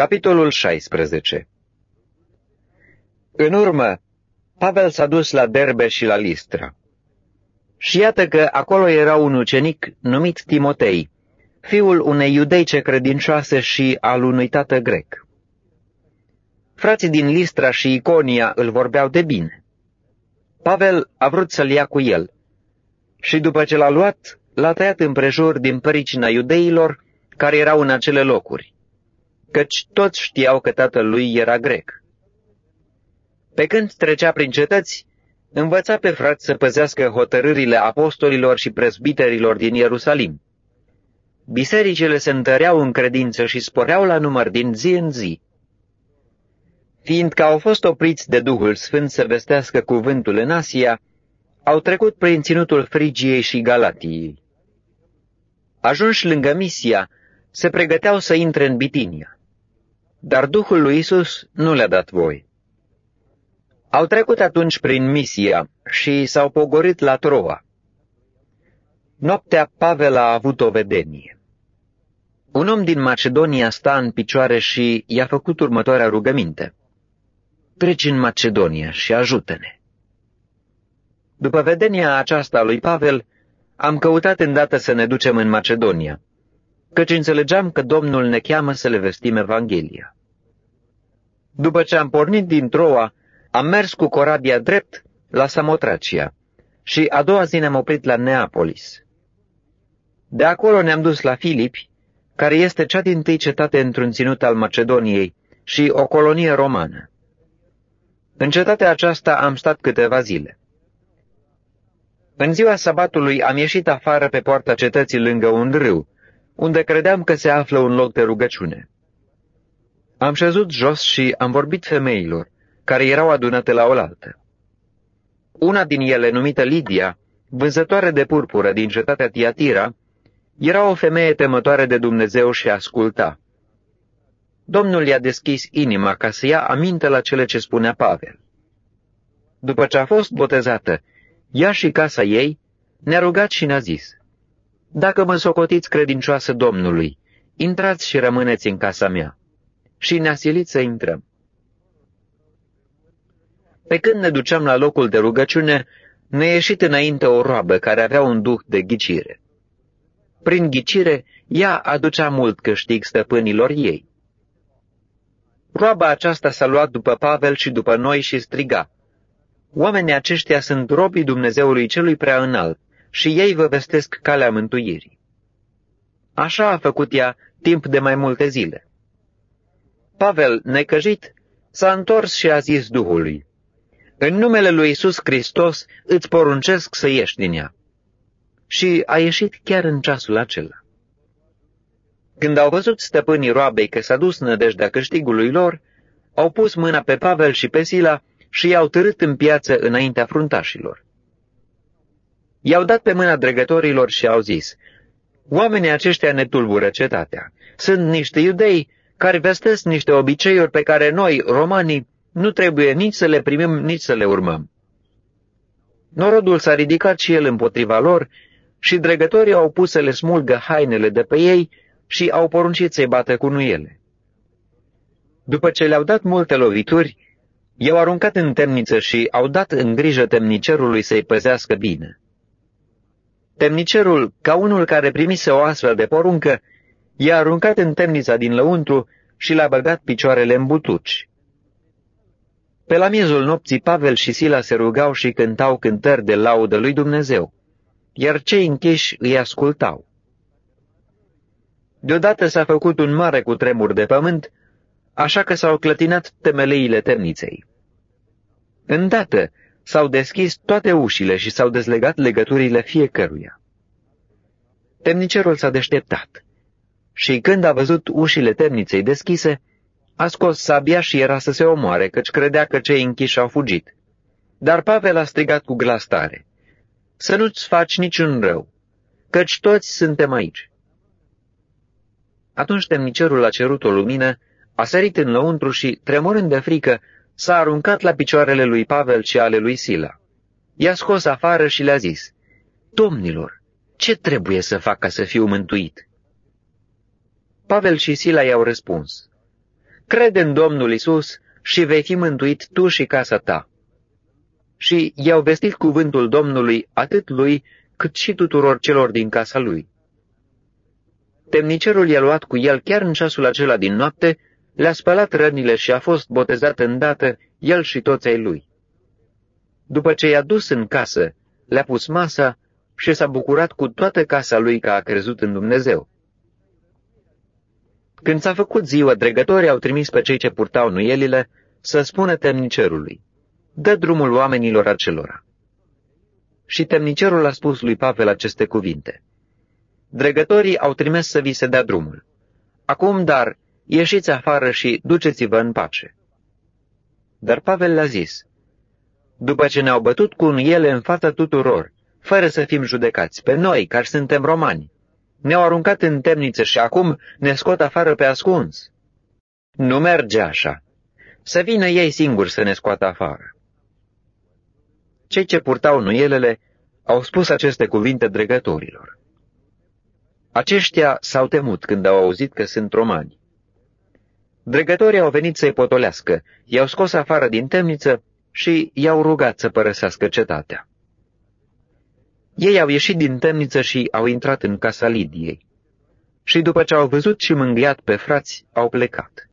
Capitolul 16 În urmă, Pavel s-a dus la Derbe și la Listra. Și iată că acolo era un ucenic numit Timotei, fiul unei iudeice credincioase și al unui tată grec. Frații din Listra și Iconia îl vorbeau de bine. Pavel a vrut să-l ia cu el și după ce l-a luat, l-a tăiat împrejur din păricina iudeilor care erau în acele locuri, căci toți știau că tatăl lui era grec. Pe când trecea prin cetăți, învăța pe frați să păzească hotărârile apostolilor și prezbiterilor din Ierusalim. Bisericile se întăreau în credință și sporeau la număr din zi în zi. Fiindcă au fost opriți de Duhul Sfânt să vestească cuvântul în Asia, au trecut prin ținutul Frigiei și Galatiei. Ajunși lângă Misia, se pregăteau să intre în Bitinia. Dar Duhul lui Isus nu le-a dat voi. Au trecut atunci prin Misia și s-au pogorit la Troa. Noaptea Pavel a avut o vedenie. Un om din Macedonia sta în picioare și i-a făcut următoarea rugăminte. Treci în Macedonia și ajută-ne. După vedenia aceasta lui Pavel, am căutat îndată să ne ducem în Macedonia, căci înțelegeam că Domnul ne cheamă să le vestim Evanghelia. După ce am pornit din Troa, am mers cu corabia drept la Samotracia și a doua zi ne-am oprit la Neapolis. De acolo ne-am dus la Filipi, care este cea din tâi cetate într-un ținut al Macedoniei și o colonie romană. În cetatea aceasta am stat câteva zile. În ziua sabatului am ieșit afară pe poarta cetății lângă un râu, unde credeam că se află un loc de rugăciune. Am șezut jos și am vorbit femeilor, care erau adunate la oaltă. Una din ele, numită Lidia, vânzătoare de purpură din cetatea Tiatira, era o femeie temătoare de Dumnezeu și asculta. Domnul i-a deschis inima ca să ia aminte la cele ce spunea Pavel. După ce a fost botezată, ea și casa ei ne-a rugat și ne-a zis, Dacă mă socotiți credincioasă Domnului, intrați și rămâneți în casa mea. Și ne-a silit să intrăm. Pe când ne duceam la locul de rugăciune, ne ieșit înainte o roabă care avea un duh de ghicire. Prin ghicire, ea aducea mult câștig stăpânilor ei. Roaba aceasta s-a luat după Pavel și după noi și striga, Oamenii aceștia sunt robii Dumnezeului celui prea înalt și ei vă vestesc calea mântuirii. Așa a făcut ea timp de mai multe zile. Pavel, necăjit, s-a întors și a zis Duhului, În numele lui Isus Hristos îți poruncesc să ieși din ea. Și a ieșit chiar în ceasul acela. Când au văzut stăpânii roabei că s-a dus nădejdea câștigului lor, au pus mâna pe Pavel și pe Sila și i-au târât în piață înaintea fruntașilor. I-au dat pe mâna dregătorilor și au zis, Oamenii aceștia ne tulbură cetatea. Sunt niște iudei care vestesc niște obiceiuri pe care noi, romanii, nu trebuie nici să le primim, nici să le urmăm. Norodul s-a ridicat și el împotriva lor și dregătorii au pus să le smulgă hainele de pe ei și au poruncit să-i bată cu nuiele. După ce le-au dat multe lovituri, I-au aruncat în temniță și au dat în grijă temnicerului să-i păzească bine. Temnicerul, ca unul care primise o astfel de poruncă, i-a aruncat în temnița din lăuntru și l-a băgat picioarele în butuci. Pe la miezul nopții, Pavel și Sila se rugau și cântau cântări de laudă lui Dumnezeu, iar cei închiși îi ascultau. Deodată s-a făcut un mare cutremur de pământ, așa că s-au clătinat temeleile temniței. Îndată s-au deschis toate ușile și s-au dezlegat legăturile fiecăruia. Temnicerul s-a deșteptat și când a văzut ușile temniței deschise, a scos sabia și era să se omoare, căci credea că cei închiși au fugit. Dar Pavel a strigat cu glas tare, Să nu-ți faci niciun rău, căci toți suntem aici. Atunci temnicerul a cerut o lumină, a sărit în lăuntru și, tremurând de frică, s-a aruncat la picioarele lui Pavel și ale lui Sila. I-a scos afară și le-a zis, Domnilor, ce trebuie să fac ca să fiu mântuit? Pavel și Sila i-au răspuns, crede în Domnul Isus și vei fi mântuit tu și casa ta. Și i-au vestit cuvântul Domnului atât lui, cât și tuturor celor din casa lui. Temnicerul i-a luat cu el chiar în ceasul acela din noapte, le-a spălat rănile și a fost botezat îndată el și toți ai lui. După ce i-a dus în casă, le-a pus masa și s-a bucurat cu toată casa lui că a crezut în Dumnezeu. Când s-a făcut ziua, dregătorii au trimis pe cei ce purtau nuielile să spună temnicerului, dă drumul oamenilor acelora. Și temnicerul a spus lui Pavel aceste cuvinte. Dregătorii au trimis să vi se dea drumul. Acum, dar, ieșiți afară și duceți-vă în pace. Dar Pavel le-a zis, după ce ne-au bătut cu ele în fața tuturor, fără să fim judecați, pe noi, care suntem romani, ne-au aruncat în temniță și acum ne scot afară pe ascuns. Nu merge așa. Să vină ei singuri să ne scoată afară. Cei ce purtau nuielele au spus aceste cuvinte dregătorilor. Aceștia s-au temut când au auzit că sunt romani. Dregătorii au venit să-i potolească, i-au scos afară din temniță și i-au rugat să părăsească cetatea. Ei au ieșit din temniță și au intrat în casa Lidiei. Și după ce au văzut și mângâiat pe frați, au plecat.